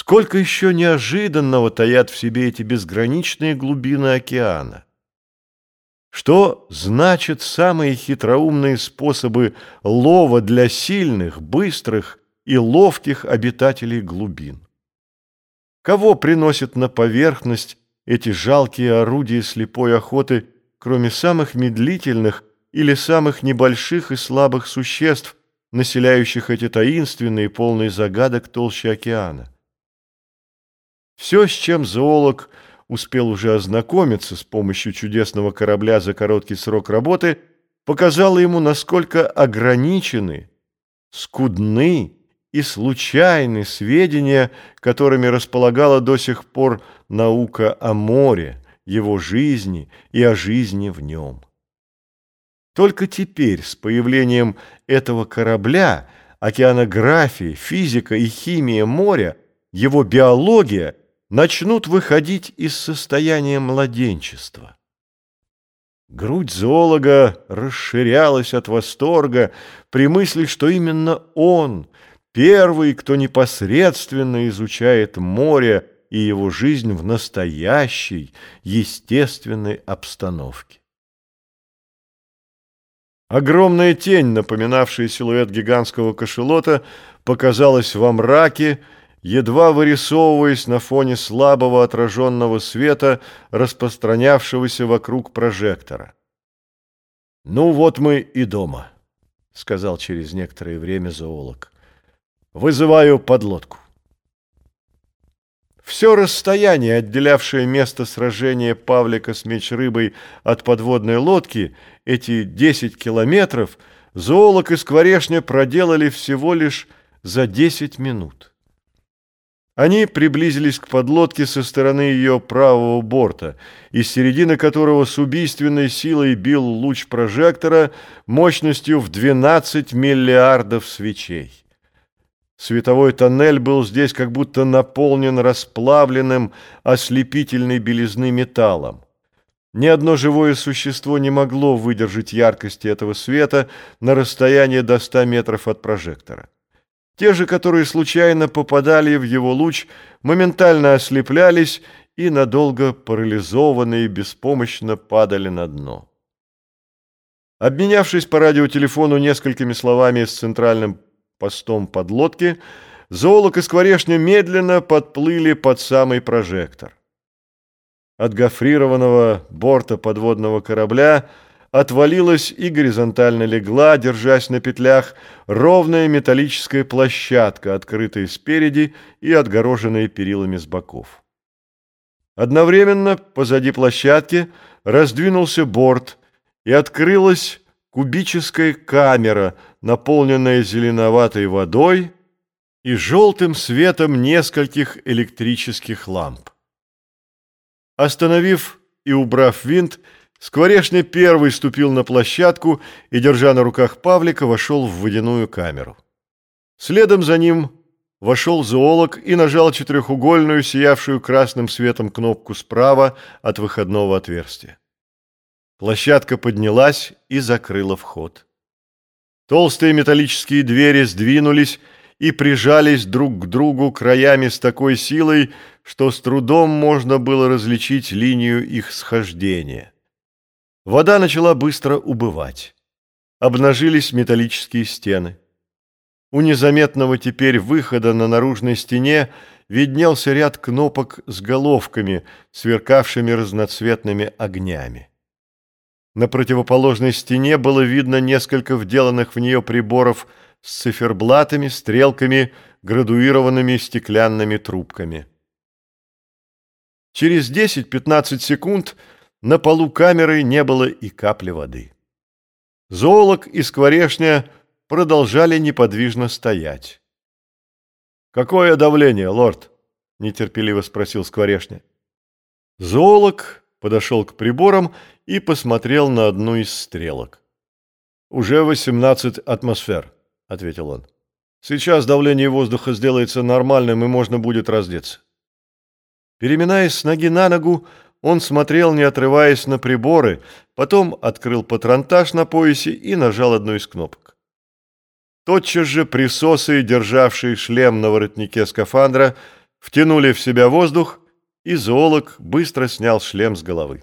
Сколько еще неожиданного таят в себе эти безграничные глубины океана? Что значит самые хитроумные способы лова для сильных, быстрых и ловких обитателей глубин? Кого приносят на поверхность эти жалкие орудия слепой охоты, кроме самых медлительных или самых небольших и слабых существ, населяющих эти таинственные, полные загадок толщи океана? Все, с чем зоолог успел уже ознакомиться с помощью чудесного корабля за короткий срок работы, показало ему, насколько ограничены, скудны и случайны сведения, которыми располагала до сих пор наука о море, его жизни и о жизни в нем. Только теперь, с появлением этого корабля, океанография, физика и химия моря, его биология начнут выходить из состояния младенчества. Грудь зоолога расширялась от восторга при мысли, что именно он – первый, кто непосредственно изучает море и его жизнь в настоящей, естественной обстановке. Огромная тень, напоминавшая силуэт гигантского кошелота, показалась во мраке, едва вырисовываясь на фоне слабого отраженного света, распространявшегося вокруг прожектора. «Ну вот мы и дома», — сказал через некоторое время зоолог. Вызываю подлодку. Все расстояние, отделявшее место сражения Павлика с меч-рыбой от подводной лодки, эти 10 километров, зоолог и скворешня проделали всего лишь за 10 минут. Они приблизились к подлодке со стороны ее правого борта, из середины которого с убийственной силой бил луч прожектора мощностью в 12 миллиардов свечей. Световой тоннель был здесь как будто наполнен расплавленным ослепительной белизны металлом. Ни одно живое существо не могло выдержать яркости этого света на расстоянии до 100 метров от прожектора. Те же, которые случайно попадали в его луч, моментально ослеплялись и надолго парализованные беспомощно падали на дно. Обменявшись по радиотелефону несколькими словами с центральным постом подлодки, зоолог и скворечня медленно подплыли под самый прожектор. От гофрированного борта подводного корабля отвалилась и горизонтально легла, держась на петлях, ровная металлическая площадка, открытая спереди и отгороженная перилами с боков. Одновременно позади площадки раздвинулся борт, и открылась кубическая камера, наполненная зеленоватой водой и желтым светом нескольких электрических ламп. Остановив и убрав винт, Скворечный первый ступил на площадку и, держа на руках Павлика, вошел в водяную камеру. Следом за ним вошел зоолог и нажал четырехугольную, сиявшую красным светом кнопку справа от выходного отверстия. Площадка поднялась и закрыла вход. Толстые металлические двери сдвинулись и прижались друг к другу краями с такой силой, что с трудом можно было различить линию их схождения. Вода начала быстро убывать. Обнажились металлические стены. У незаметного теперь выхода на наружной стене виднелся ряд кнопок с головками, сверкавшими разноцветными огнями. На противоположной стене было видно несколько вделанных в нее приборов с циферблатами, стрелками, градуированными стеклянными трубками. Через 10-15 секунд на полу камеры не было и капли воды. Зоолог и скворешня продолжали неподвижно стоять. «Какое давление, лорд?» – нетерпеливо спросил скворешня. Зоолог подошел к приборам и посмотрел на одну из стрелок. «Уже 18 атмосфер», — ответил он. «Сейчас давление воздуха сделается нормальным, и можно будет раздеться». Переминаясь с ноги на ногу, он смотрел, не отрываясь на приборы, потом открыл патронтаж на поясе и нажал одну из кнопок. Тотчас же присосы, державшие шлем на воротнике скафандра, втянули в себя воздух, и зоолог быстро снял шлем с головы.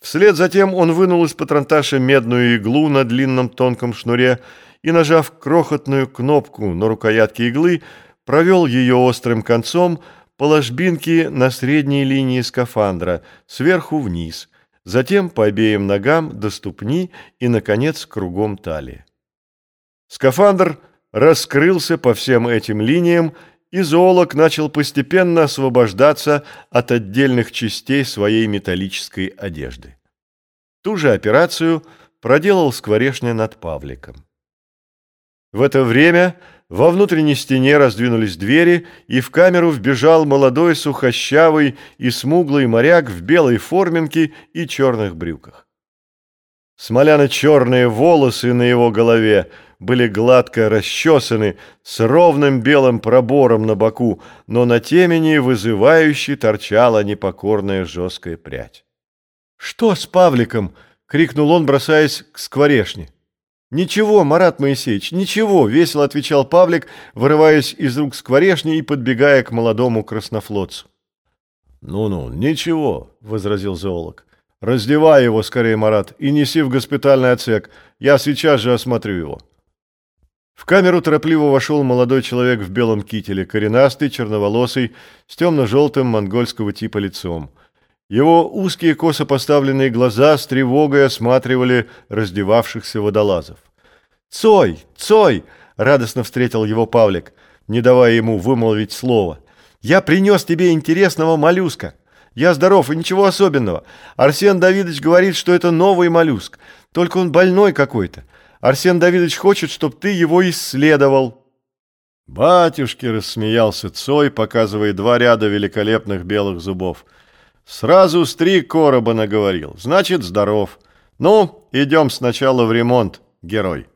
Вслед за тем он вынул из патронташа медную иглу на длинном тонком шнуре и, нажав крохотную кнопку на рукоятке иглы, провел ее острым концом по ложбинке на средней линии скафандра, сверху вниз, затем по обеим ногам до ступни и, наконец, кругом талии. Скафандр раскрылся по всем этим линиям, и зоолог начал постепенно освобождаться от отдельных частей своей металлической одежды. Ту же операцию проделал скворешня над Павликом. В это время во внутренней стене раздвинулись двери, и в камеру вбежал молодой сухощавый и смуглый моряк в белой форменке и черных брюках. Смоляно-черные волосы на его голове были гладко расчесаны с ровным белым пробором на боку, но на темени вызывающе торчала непокорная жесткая прядь. «Что с Павликом?» — крикнул он, бросаясь к скворешне. «Ничего, Марат Моисеевич, ничего!» — весело отвечал Павлик, вырываясь из рук скворешни и подбегая к молодому краснофлотцу. «Ну-ну, ничего», — возразил зоолог. «Раздевай его скорее, Марат, и неси в госпитальный отсек. Я сейчас же осмотрю его». В камеру торопливо вошел молодой человек в белом кителе, коренастый, черноволосый, с темно-желтым монгольского типа лицом. Его узкие косо поставленные глаза с тревогой осматривали раздевавшихся водолазов. «Цой! Цой!» — радостно встретил его Павлик, не давая ему вымолвить слово. «Я принес тебе интересного моллюска. Я здоров и ничего особенного. Арсен Давидович говорит, что это новый моллюск, только он больной какой-то. Арсен Давидович хочет, чтобы ты его исследовал». «Батюшки!» — рассмеялся Цой, показывая два ряда великолепных белых зубов. «Сразу с три короба наговорил. Значит, здоров. Ну, идем сначала в ремонт, герой».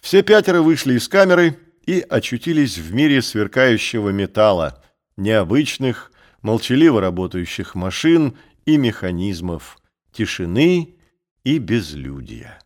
Все пятеро вышли из камеры и очутились в мире сверкающего металла, необычных, молчаливо работающих машин и механизмов, тишины и безлюдия.